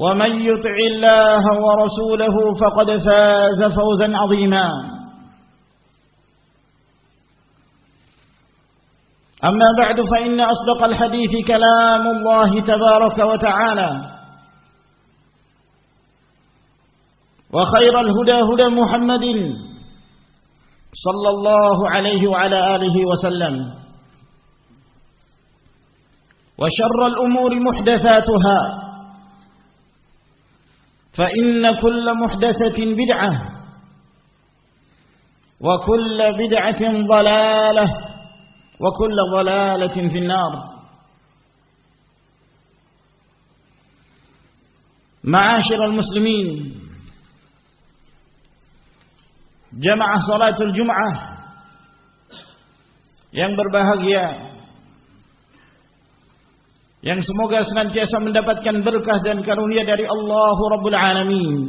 ومن يطع الله ورسوله فقد فاز فوزا عظيما. أما بعد فإن أصدق الحديث كلام الله تبارك وتعالى وخير الهدى هدى محمد صلى الله عليه وعلى آله وسلم وشر الأمور محدثاتها. فإن كل محدثة بدعة وكل بدعة ضلالة وكل ضلالة في النار. معاشر المسلمين جمع صلاة الجمعة yang berbahagia. Yang semoga senantiasa mendapatkan berkah dan karunia dari Allah Rabbul Alamin.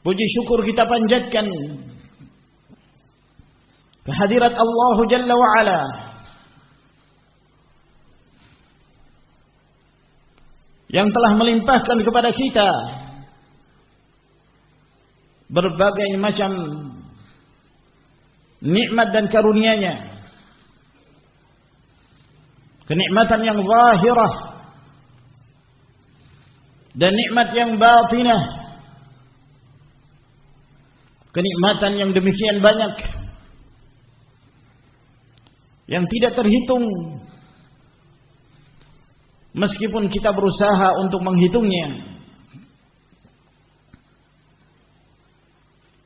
Puji syukur kita panjatkan kehadirat Allah Jalla wa Ala yang telah melimpahkan kepada kita berbagai macam nikmat dan karunia-Nya kenikmatan yang zahirah. Dan nikmat yang batinah. Kenikmatan yang demikian banyak. Yang tidak terhitung. Meskipun kita berusaha untuk menghitungnya.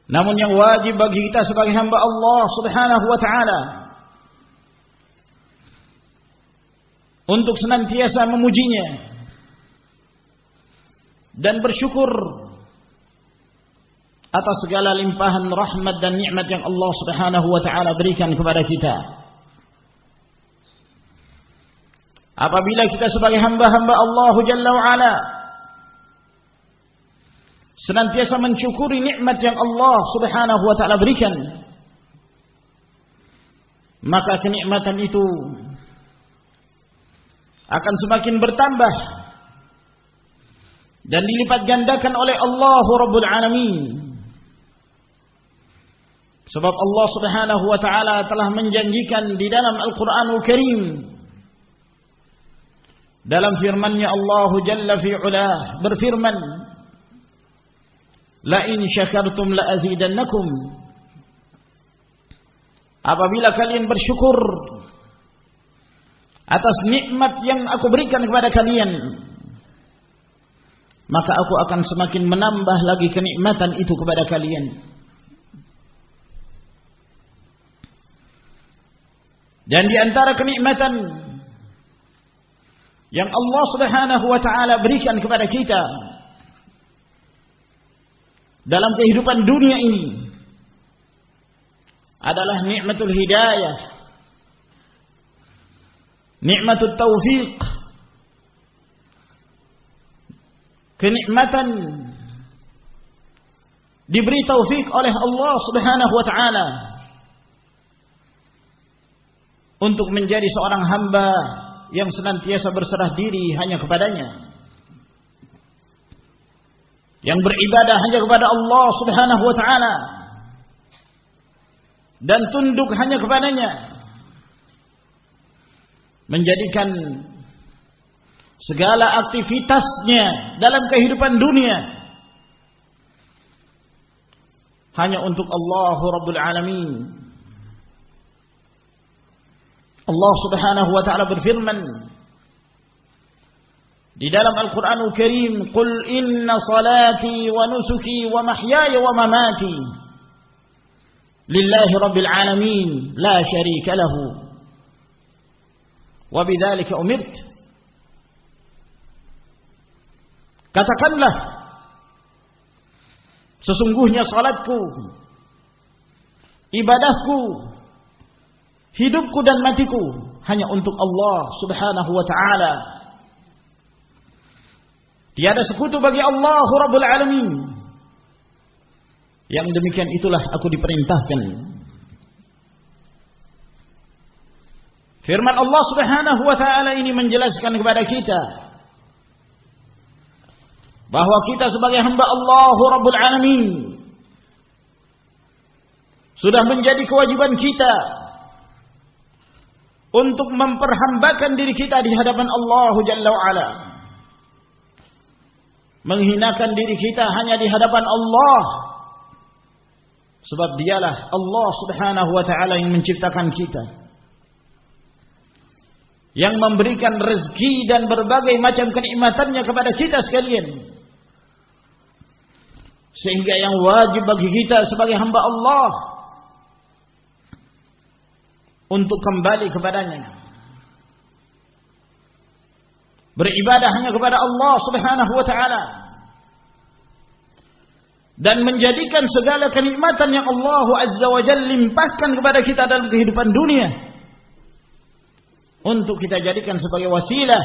Namun yang wajib bagi kita sebagai hamba Allah Subhanahu wa taala untuk senantiasa memujinya dan bersyukur atas segala limpahan rahmat dan nikmat yang Allah Subhanahu wa taala berikan kepada kita. Apabila kita sebagai hamba-hamba Allah Jalla wa ala senantiasa mensyukuri nikmat yang Allah Subhanahu wa taala berikan, maka kenikmatan itu akan semakin bertambah. Dan dilipat gandakan oleh Allah Rabbul Alamin. Sebab Allah Subhanahu wa taala telah menjanjikan di dalam Al-Qur'anul Karim. Dalam firman-Nya Allah Jalla fi berfirman La in syakartum la azidannakum. Apabila kalian bersyukur atas nikmat yang aku berikan kepada kalian maka aku akan semakin menambah lagi kenikmatan itu kepada kalian. Dan di antara kenikmatan yang Allah Subhanahu wa taala berikan kepada kita dalam kehidupan dunia ini adalah nikmatul hidayah, nikmatul taufiq, kenikmatan diberi taufik oleh Allah Subhanahu wa taala. Untuk menjadi seorang hamba yang senantiasa berserah diri hanya kepadanya. Yang beribadah hanya kepada Allah Subhanahu wa taala. Dan tunduk hanya kepadanya menjadikan segala aktivitasnya dalam kehidupan dunia hanya untuk Allah Rabbul Alamin. Allah Subhanahu wa taala berfirman di dalam Al-Qur'anul Karim, "Qul inna salati wa nusuki wa mahyaya wa mamati lillahi rabbil alamin, la syarika lahu." Bidzalika umirtu Katakanlah sesungguhnya salatku ibadahku hidupku dan matiku hanya untuk Allah Subhanahu wa taala. Tiada sekutu bagi Allah Rabbul Alamin. Yang demikian itulah aku diperintahkan. Firman Allah Subhanahu wa taala ini menjelaskan kepada kita bahwa kita sebagai hamba Allah Rabbul Alamin sudah menjadi kewajiban kita untuk memperhambakan diri kita di hadapan Allah Jalla menghinakan diri kita hanya di hadapan Allah. Sebab dialah Allah subhanahu wa ta'ala yang menciptakan kita yang memberikan rezeki dan berbagai macam kenikmatannya kepada kita sekalian sehingga yang wajib bagi kita sebagai hamba Allah untuk kembali kepadanya. Beribadah hanya kepada Allah Subhanahu wa taala. Dan menjadikan segala kenikmatan yang Allah Azza wa Jalla limpahkan kepada kita dalam kehidupan dunia untuk kita jadikan sebagai wasilah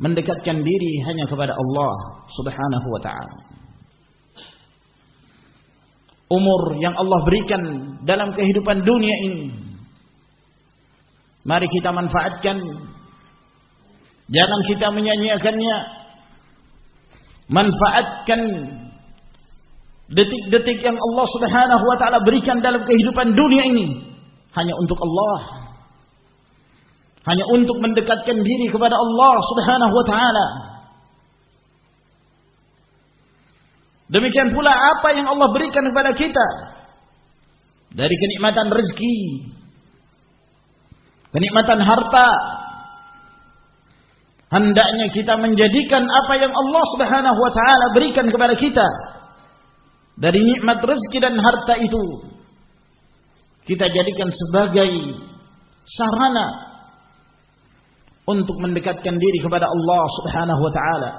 mendekatkan diri hanya kepada Allah Subhanahu wa taala umur yang Allah berikan dalam kehidupan dunia ini. Mari kita manfaatkan. Jangan kita menyanyiakannya. Manfaatkan detik-detik yang Allah Subhanahu wa taala berikan dalam kehidupan dunia ini hanya untuk Allah. Hanya untuk mendekatkan diri kepada Allah Subhanahu wa taala. Demikian pula apa yang Allah berikan kepada kita dari kenikmatan rezeki, kenikmatan harta. Hendaknya kita menjadikan apa yang Allah Subhanahu wa taala berikan kepada kita dari nikmat rezeki dan harta itu kita jadikan sebagai sarana untuk mendekatkan diri kepada Allah Subhanahu wa taala.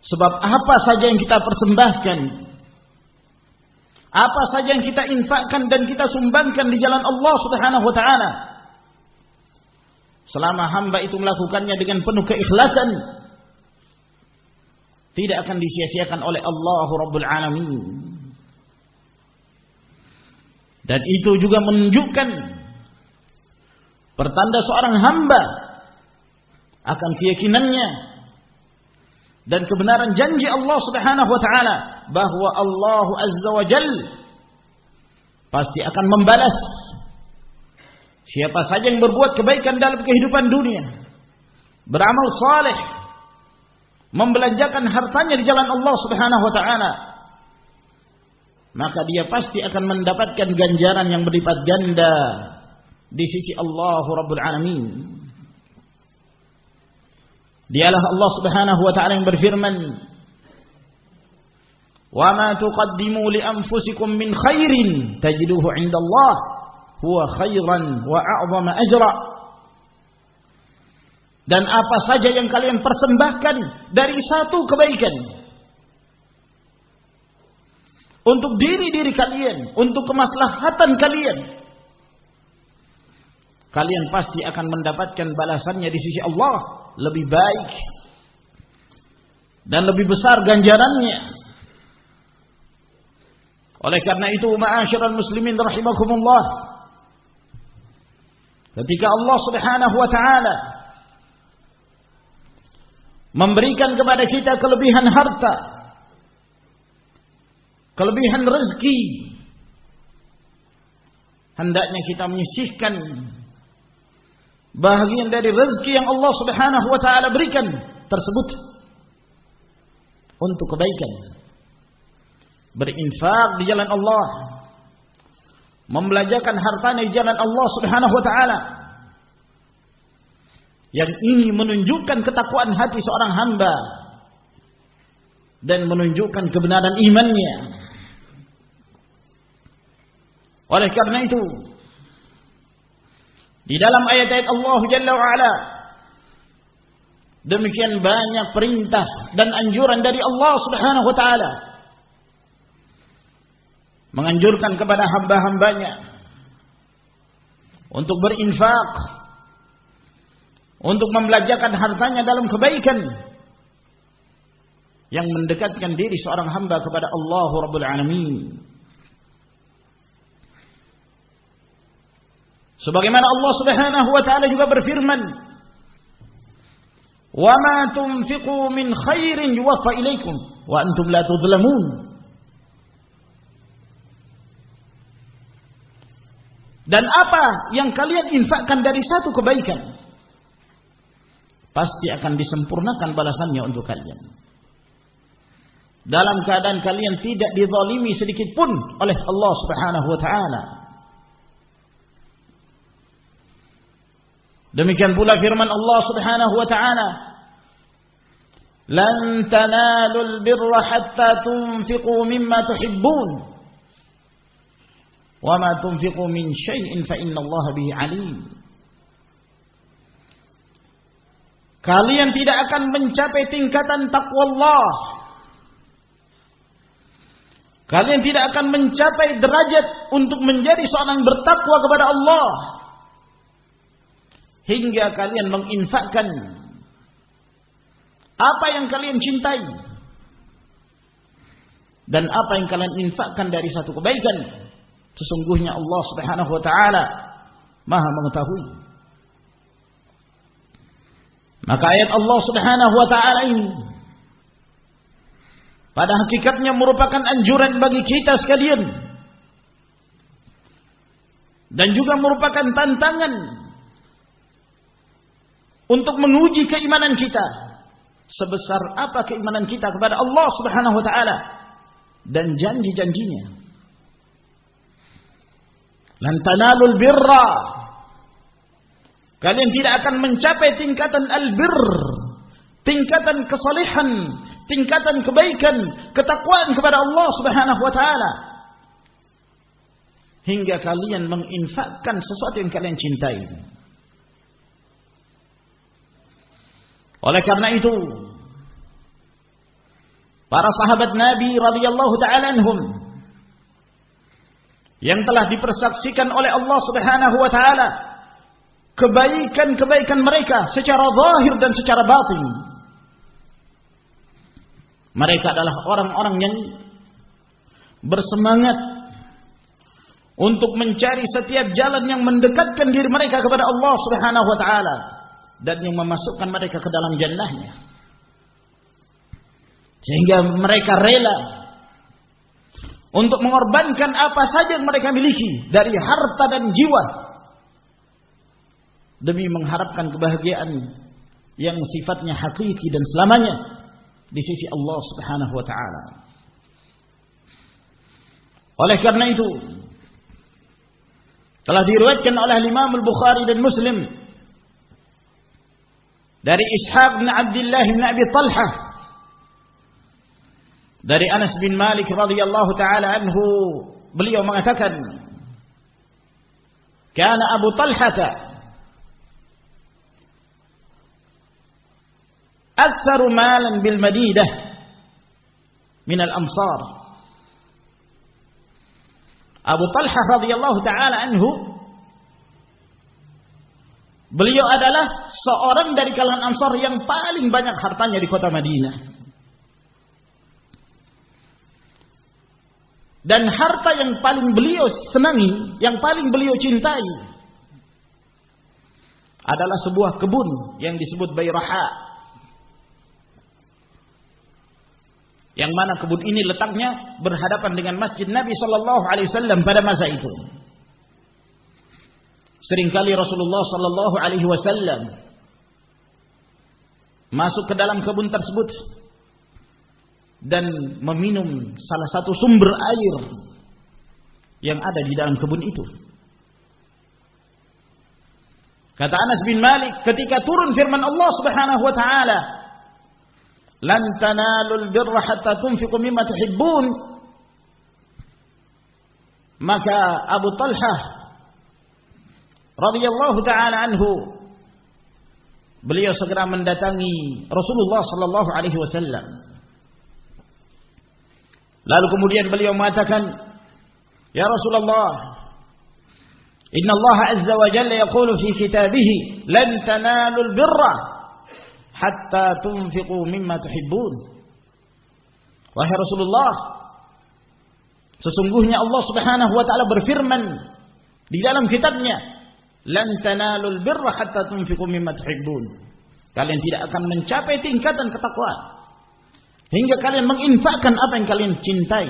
Sebab apa saja yang kita persembahkan, apa saja yang kita infakkan dan kita sumbangkan di jalan Allah Subhanahu wa taala, selama hamba itu melakukannya dengan penuh keikhlasan, tidak akan disia-siakan oleh Allah Rabbul Alamin. Dan itu juga menunjukkan pertanda seorang hamba akan keyakinannya dan kebenaran janji Allah Subhanahu wa taala bahwa Allah Azza wa Jal pasti akan membalas siapa saja yang berbuat kebaikan dalam kehidupan dunia beramal saleh membelanjakan hartanya di jalan Allah Subhanahu wa taala maka dia pasti akan mendapatkan ganjaran yang berlipat ganda di sisi Allah Rabbul Alamin Dialah Allah Subhanahu wa taala yang berfirman, "Wa ma tuqaddimu li anfusikum min khairin tajiduhu 'inda Allah huwa khairan wa a'zama ajra." Dan apa saja yang kalian persembahkan dari satu kebaikan untuk diri-diri kalian, untuk kemaslahatan kalian, kalian pasti akan mendapatkan balasannya di sisi Allah lebih baik dan lebih besar ganjarannya. Oleh karena itu, ma'asyiral muslimin rahimakumullah, ketika Allah Subhanahu wa taala memberikan kepada kita kelebihan harta, kelebihan rezeki, hendaknya kita menyisihkan bahagian dari rezeki yang Allah Subhanahu wa taala berikan tersebut untuk kebaikan. Berinfak di jalan Allah. Membelajarkan hartanya di jalan Allah Subhanahu wa taala. Yang ini menunjukkan ketakwaan hati seorang hamba dan menunjukkan kebenaran imannya. Oleh karena itu, di dalam ayat-ayat Allah Jalla wa'ala. Demikian banyak perintah dan anjuran dari Allah subhanahu wa ta'ala. Menganjurkan kepada hamba-hambanya. Untuk berinfak. Untuk membelajarkan hartanya dalam kebaikan. Yang mendekatkan diri seorang hamba kepada Allah Rabbul Alamin. Sebagaimana Allah Subhanahu wa taala juga berfirman, "Wa ma tunfiqu min khairin yuwaffa ilaikum wa antum la tudlamun." Dan apa yang kalian infakkan dari satu kebaikan pasti akan disempurnakan balasannya untuk kalian. Dalam keadaan kalian tidak dizalimi sedikit pun oleh Allah Subhanahu wa taala. Demikian pula firman Allah Subhanahu wa taala, "Lan tanalul birra hatta tunfiqu mimma tuhibbun." Wa ma tunfiqu min syai'in fa Allah bihi. Kalian tidak akan mencapai tingkatan takwa Allah. Kalian tidak akan mencapai derajat untuk menjadi seorang bertakwa kepada Allah hingga kalian menginfakkan apa yang kalian cintai. Dan apa yang kalian infakkan dari satu kebaikan sesungguhnya Allah Subhanahu wa taala Maha mengetahui. Maka ayat Allah Subhanahu wa taala ini pada hakikatnya merupakan anjuran bagi kita sekalian. Dan juga merupakan tantangan untuk menguji keimanan kita sebesar apa keimanan kita kepada Allah Subhanahu wa taala dan janji-janjinya. Lan tanalul birra Kalian tidak akan mencapai tingkatan albir, tingkatan kesalehan, tingkatan kebaikan, ketakwaan kepada Allah Subhanahu wa taala. Hingga kalian menginfakkan sesuatu yang kalian cintai. Oleh karena itu, para sahabat Nabi radhiyallahu taala yang telah dipersaksikan oleh Allah Subhanahu wa taala kebaikan-kebaikan mereka secara zahir dan secara batin. Mereka adalah orang-orang yang bersemangat untuk mencari setiap jalan yang mendekatkan diri mereka kepada Allah Subhanahu wa taala dan yang memasukkan mereka ke dalam jannahnya. Sehingga mereka rela untuk mengorbankan apa saja yang mereka miliki dari harta dan jiwa demi mengharapkan kebahagiaan yang sifatnya hakiki dan selamanya di sisi Allah Subhanahu wa taala. Oleh karena itu telah diriwayatkan oleh Imam Al-Bukhari dan Muslim dari Ishaq bin Abdullah bin Abi Talha dari Anas bin Malik radhiyallahu taala anhu beliau mengatakan kana Abu Talha أكثر مالا بالمدينة من الأمصار Abu Talha radhiyallahu taala anhu Beliau adalah seorang dari kalangan Ansar yang paling banyak hartanya di kota Madinah. Dan harta yang paling beliau senangi, yang paling beliau cintai adalah sebuah kebun yang disebut Bayraha. Yang mana kebun ini letaknya berhadapan dengan Masjid Nabi sallallahu alaihi wasallam pada masa itu. Seringkali Rasulullah sallallahu alaihi wasallam masuk ke dalam kebun tersebut dan meminum salah satu sumber air yang ada di dalam kebun itu. Kata Anas bin Malik ketika turun firman Allah Subhanahu wa taala, "Lan tanalul birra hatta tunfiqu mimma tuhibbun." Maka Abu Talhah radhiyallahu taala anhu. Beliau segera mendatangi Rasulullah sallallahu alaihi wasallam. Lalu kemudian beliau mengatakan ya Rasulullah Inna Allah azza wa jalla yaqulu fi kitabih lan tanalul birra hatta tunfiqu mimma tuhibbun. Wahai Rasulullah sesungguhnya Allah Subhanahu wa taala berfirman di dalam kitabnya lan tanalul birra hatta tunfiqu mimma tuhibbun. Kalian tidak akan mencapai tingkatan ketakwaan hingga kalian menginfakkan apa yang kalian cintai.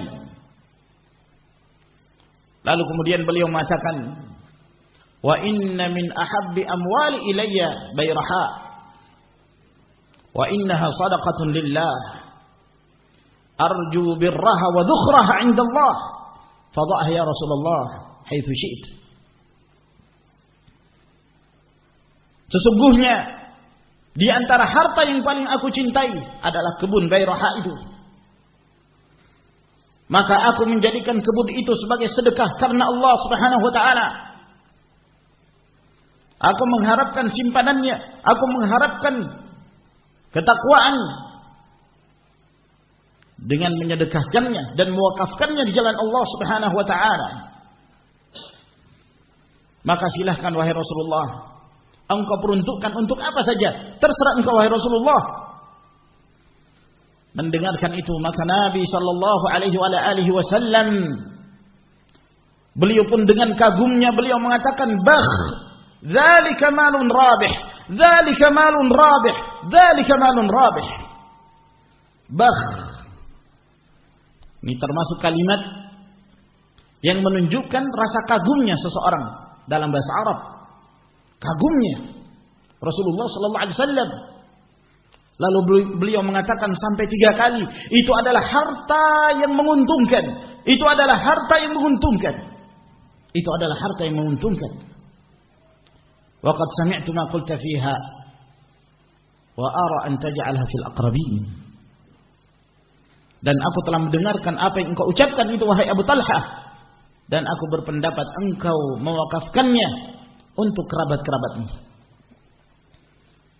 Lalu kemudian beliau mengatakan, "Wa inna min ahabbi amwali ilayya bayraha wa innaha sadaqatun lillah. Arju birraha wa dhukhraha 'inda Allah. Fadha'ha ya Rasulullah haitsu syi'ta." Sesungguhnya di antara harta yang paling aku cintai adalah kebun Bayraha itu. Maka aku menjadikan kebun itu sebagai sedekah karena Allah Subhanahu wa taala. Aku mengharapkan simpanannya, aku mengharapkan ketakwaan dengan menyedekahkannya dan mewakafkannya di jalan Allah Subhanahu wa taala. Maka silahkan wahai Rasulullah engkau peruntukkan untuk apa saja. Terserah engkau wahai Rasulullah. Mendengarkan itu maka Nabi sallallahu alaihi wasallam beliau pun dengan kagumnya beliau mengatakan bah dzalika malun rabih dzalika malun rabih dzalika malun rabih bah ini termasuk kalimat yang menunjukkan rasa kagumnya seseorang dalam bahasa Arab kagumnya Rasulullah sallallahu alaihi wasallam. Lalu beliau mengatakan sampai tiga kali, itu adalah harta yang menguntungkan. Itu adalah harta yang menguntungkan. Itu adalah harta yang menguntungkan. Waqad sami'tu ma qulta wa ara an taj'alha fil aqrabin. Dan aku telah mendengarkan apa yang engkau ucapkan itu wahai Abu Talha dan aku berpendapat engkau mewakafkannya untuk kerabat-kerabatmu.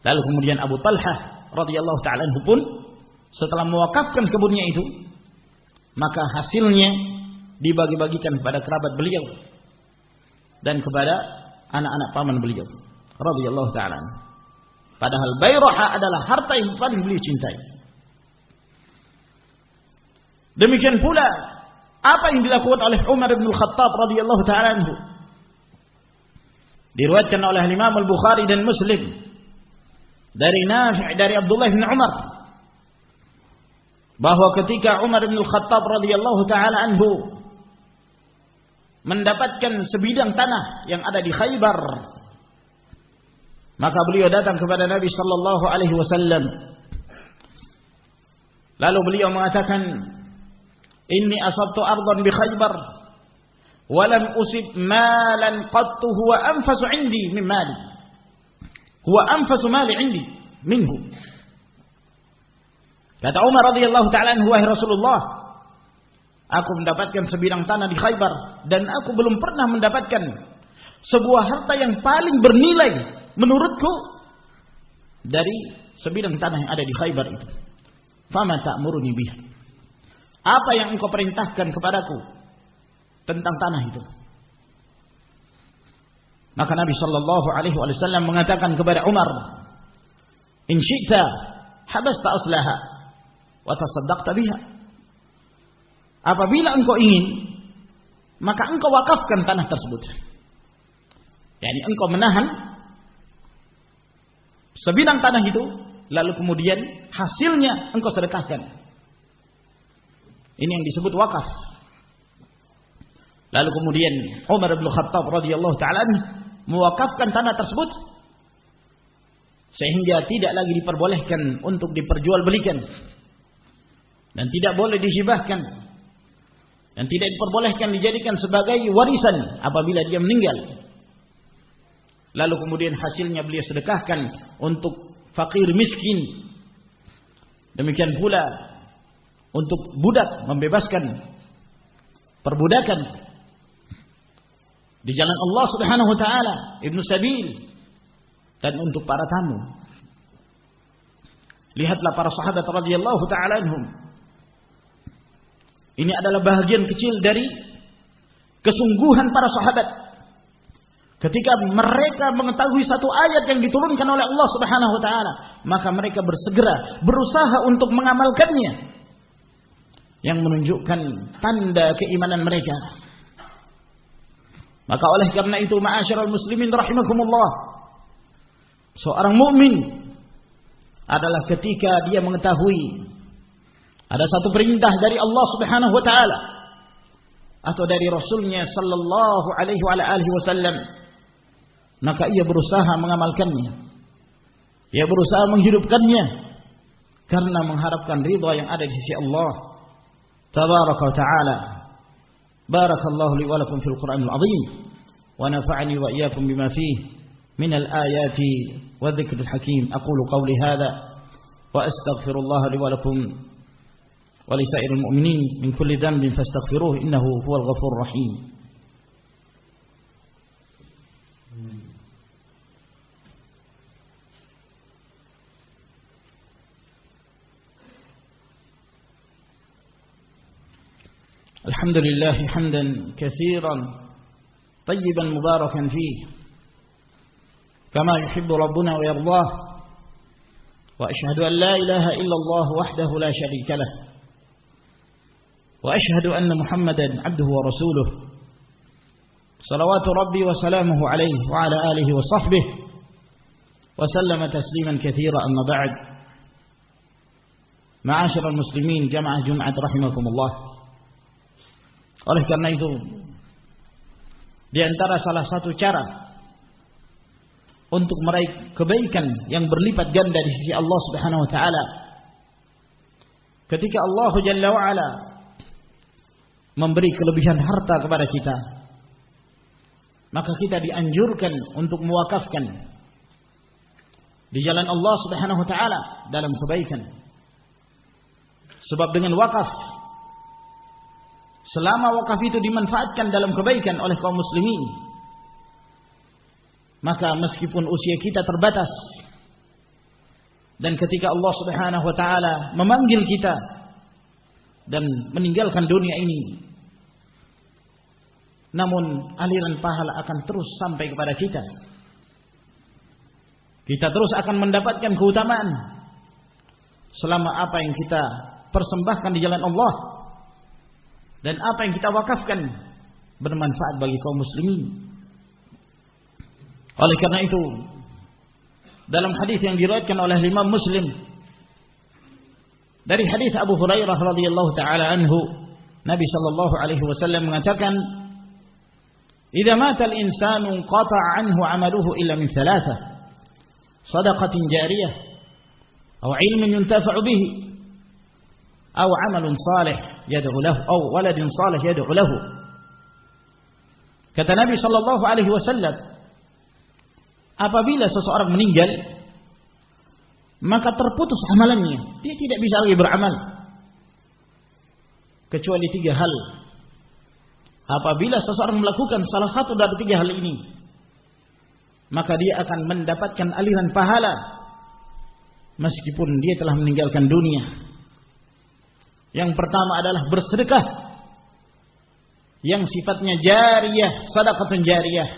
Lalu kemudian Abu Talha radhiyallahu taala pun setelah mewakafkan kebunnya itu, maka hasilnya dibagi-bagikan kepada kerabat beliau dan kepada anak-anak paman beliau radhiyallahu taala. Padahal Bayraha adalah harta yang paling beliau cintai. Demikian pula apa yang dilakukan oleh Umar bin Khattab radhiyallahu taala anhu Diriwayatkan oleh Imam Al-Bukhari dan Muslim. Dari Nafi' dari Abdullah bin Umar. Bahwa ketika Umar bin Khattab radhiyallahu taala anhu mendapatkan sebidang tanah yang ada di Khaybar maka beliau datang kepada Nabi sallallahu alaihi wasallam. Lalu beliau mengatakan inni asabtu ardan bi Khaybar walam usib malan qattu huwa anfasu indi min mali. Huwa anfasu mali indi minhu. Kata Umar radhiyallahu taala anhu Rasulullah aku mendapatkan sebidang tanah di Khaybar dan aku belum pernah mendapatkan sebuah harta yang paling bernilai menurutku dari sebidang tanah yang ada di Khaybar itu. Fama ta'muruni apa yang engkau perintahkan kepadaku? Tentang tanah itu? Maka Nabi sallallahu alaihi wasallam mengatakan kepada Umar, "In syi'ta habasta aslaha wa tasaddaqta biha." Apabila engkau ingin, maka engkau wakafkan tanah tersebut. Yani engkau menahan sebidang tanah itu, lalu kemudian hasilnya engkau sedekahkan. Ini yang disebut wakaf. Lalu kemudian Umar bin Khattab radhiyallahu taala mewakafkan tanah tersebut sehingga tidak lagi diperbolehkan untuk diperjualbelikan dan tidak boleh dihibahkan dan tidak diperbolehkan dijadikan sebagai warisan apabila dia meninggal. Lalu kemudian hasilnya beliau sedekahkan untuk fakir miskin. Demikian pula untuk budak membebaskan perbudakan di jalan Allah Subhanahu wa taala, Ibnu Sabil dan untuk para tamu. Lihatlah para sahabat radhiyallahu taala anhum. Ini adalah bahagian kecil dari kesungguhan para sahabat ketika mereka mengetahui satu ayat yang diturunkan oleh Allah Subhanahu wa taala, maka mereka bersegera berusaha untuk mengamalkannya yang menunjukkan tanda keimanan mereka. Maka oleh karena itu ma'asyiral muslimin rahimakumullah. Seorang mukmin adalah ketika dia mengetahui ada satu perintah dari Allah Subhanahu wa taala atau dari Rasulnya sallallahu alaihi wa alihi wasallam maka ia berusaha mengamalkannya. Ia berusaha menghidupkannya karena mengharapkan ridha yang ada di sisi Allah tabaraka wa taala. بارك الله لي ولكم في القرآن العظيم ونفعني وإياكم بما فيه من الآيات والذكر الحكيم. أقول قولي هذا وأستغفر الله لي ولكم ولسائر المؤمنين من كل ذنب فاستغفروه إنه هو الغفور الرحيم. الحمد لله حمدا كثيرا طيبا مباركا فيه كما يحب ربنا ويرضاه وأشهد أن لا إله إلا الله وحده لا شريك له وأشهد أن محمدا عبده ورسوله صلوات ربي وسلامه عليه وعلى آله وصحبه وسلم تسليما كثيرا أما بعد. معاشر المسلمين جمع جمعة رحمكم الله. Oleh karena itu, di antara salah satu cara untuk meraih kebaikan yang berlipat ganda di sisi Allah Subhanahu wa taala ketika Allah Jalla wa ala memberi kelebihan harta kepada kita maka kita dianjurkan untuk mewakafkan di jalan Allah Subhanahu wa taala dalam kebaikan. Sebab dengan wakaf selama wakaf itu dimanfaatkan dalam kebaikan oleh kaum muslimin maka meskipun usia kita terbatas dan ketika Allah Subhanahu wa taala memanggil kita dan meninggalkan dunia ini namun aliran pahala akan terus sampai kepada kita. Kita terus akan mendapatkan keutamaan selama apa yang kita persembahkan di jalan Allah dan apa yang kita wakafkan bermanfaat bagi kaum muslimin. Oleh karena itu, dalam hadis yang diriwayatkan oleh Imam Muslim dari hadis Abu Hurairah radhiyallahu taala anhu, Nabi sallallahu alaihi wasallam mengatakan, "Idza mata al-insanu qata'a anhu 'amaluhu illa min thalathah: shadaqatin jariyah aw 'ilmin yuntafa'u bihi أو عمل صالح يدعو له أو ولد صالح يدعو له kata Nabi Shallallahu Alaihi Wasallam apabila seseorang meninggal maka terputus amalannya. Dia tidak bisa lagi beramal. Kecuali tiga hal. Apabila seseorang melakukan salah satu dari tiga hal ini, maka dia akan mendapatkan aliran pahala meskipun dia telah meninggalkan dunia. Yang pertama adalah bersedekah yang sifatnya jariyah, sedekah jariyah.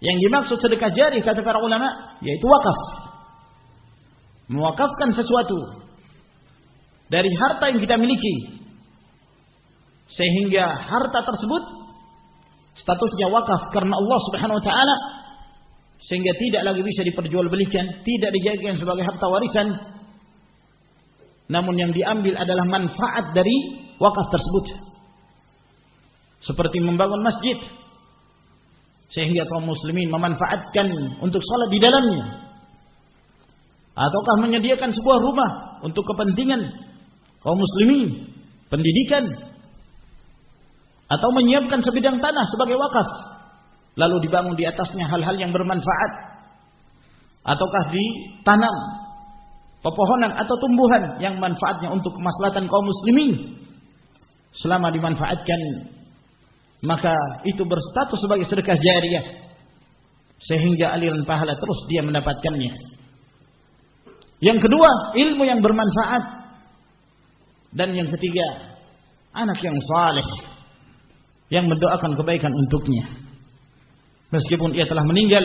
Yang dimaksud sedekah jariyah kata para ulama yaitu wakaf. Mewakafkan sesuatu dari harta yang kita miliki sehingga harta tersebut statusnya wakaf karena Allah Subhanahu wa taala sehingga tidak lagi bisa diperjualbelikan, tidak dijadikan sebagai harta warisan. Namun yang diambil adalah manfaat dari wakaf tersebut. Seperti membangun masjid sehingga kaum muslimin memanfaatkan untuk salat di dalamnya. Ataukah menyediakan sebuah rumah untuk kepentingan kaum muslimin, pendidikan, atau menyiapkan sebidang tanah sebagai wakaf lalu dibangun di atasnya hal-hal yang bermanfaat ataukah ditanam pepohonan atau tumbuhan yang manfaatnya untuk kemaslahatan kaum muslimin. Selama dimanfaatkan maka itu berstatus sebagai sedekah jariah. Sehingga aliran pahala terus dia mendapatkannya. Yang kedua ilmu yang bermanfaat. Dan yang ketiga anak yang saleh yang mendoakan kebaikan untuknya. Meskipun ia telah meninggal,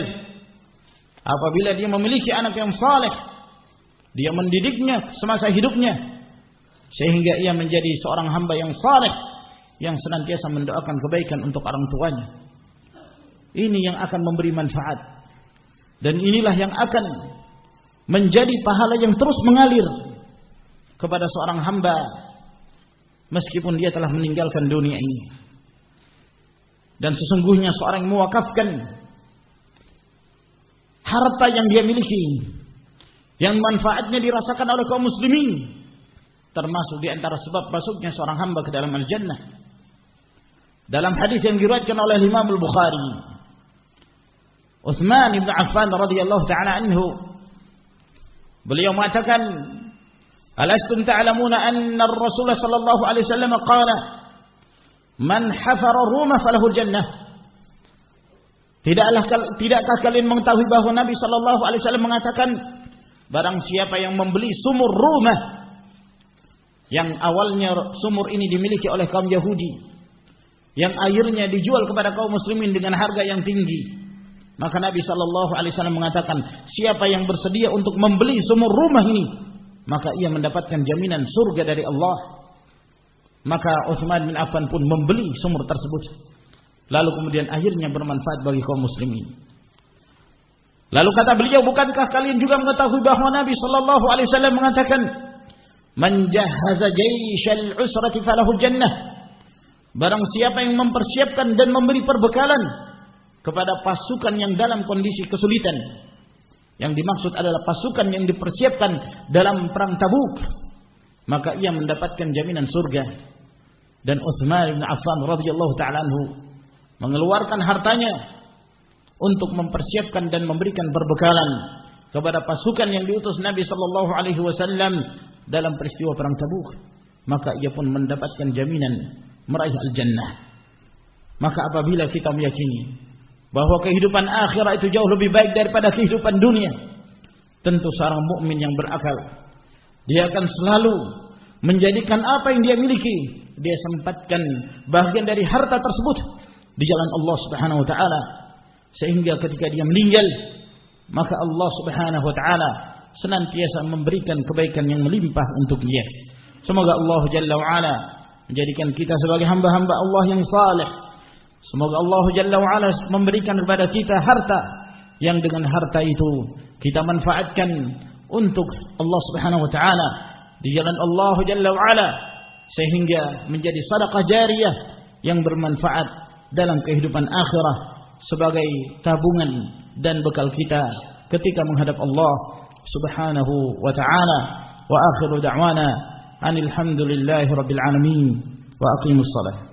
apabila dia memiliki anak yang saleh, dia mendidiknya semasa hidupnya sehingga ia menjadi seorang hamba yang saleh yang senantiasa mendoakan kebaikan untuk orang tuanya. Ini yang akan memberi manfaat. Dan inilah yang akan menjadi pahala yang terus mengalir kepada seorang hamba meskipun dia telah meninggalkan dunia ini. Dan sesungguhnya seorang yang mewakafkan harta yang dia miliki yang manfaatnya dirasakan oleh kaum muslimin termasuk di antara sebab masuknya seorang hamba ke dalam al-jannah. Dalam hadis yang diriwayatkan oleh Imam Al-Bukhari, Utsman bin Affan radhiyallahu taala anhu beliau mengatakan Alastum ta'lamuna anna Rasul sallallahu alaihi wasallam qala Man hafara rumah falahul jannah. Tidaklah tidakkah kalian mengetahui bahwa Nabi sallallahu alaihi wasallam mengatakan barang siapa yang membeli sumur rumah yang awalnya sumur ini dimiliki oleh kaum Yahudi yang airnya dijual kepada kaum muslimin dengan harga yang tinggi maka Nabi sallallahu alaihi wasallam mengatakan siapa yang bersedia untuk membeli sumur rumah ini maka ia mendapatkan jaminan surga dari Allah maka Uthman bin Affan pun membeli sumur tersebut. Lalu kemudian akhirnya bermanfaat bagi kaum muslimin. Lalu kata beliau, bukankah kalian juga mengetahui bahwa Nabi sallallahu alaihi wasallam mengatakan, "Man jahaza jayshal usrati falahu jannah." Barang siapa yang mempersiapkan dan memberi perbekalan kepada pasukan yang dalam kondisi kesulitan. Yang dimaksud adalah pasukan yang dipersiapkan dalam perang Tabuk, maka ia mendapatkan jaminan surga dan Uthman bin Affan radhiyallahu taala anhu mengeluarkan hartanya untuk mempersiapkan dan memberikan perbekalan kepada pasukan yang diutus Nabi sallallahu alaihi wasallam dalam peristiwa perang Tabuk. Maka ia pun mendapatkan jaminan meraih al-jannah. Maka apabila kita meyakini bahwa kehidupan akhirat itu jauh lebih baik daripada kehidupan dunia tentu seorang mukmin yang berakal dia akan selalu menjadikan apa yang dia miliki dia sempatkan bagian dari harta tersebut di jalan Allah Subhanahu wa taala sehingga ketika dia meninggal maka Allah Subhanahu wa taala senantiasa memberikan kebaikan yang melimpah untuk dia. Semoga Allah Jalla wa ala menjadikan kita sebagai hamba-hamba Allah yang saleh. Semoga Allah Jalla wa ala memberikan kepada kita harta yang dengan harta itu kita manfaatkan untuk Allah Subhanahu wa taala di jalan Allah Jalla wa ala sehingga menjadi sedekah jariyah yang bermanfaat dalam kehidupan akhirah sebagai tabungan dan bekal kita ketika menghadap Allah Subhanahu wa taala. Wa akhiru da'wana anil hamdulillahi rabbil alamin wa aqimus salat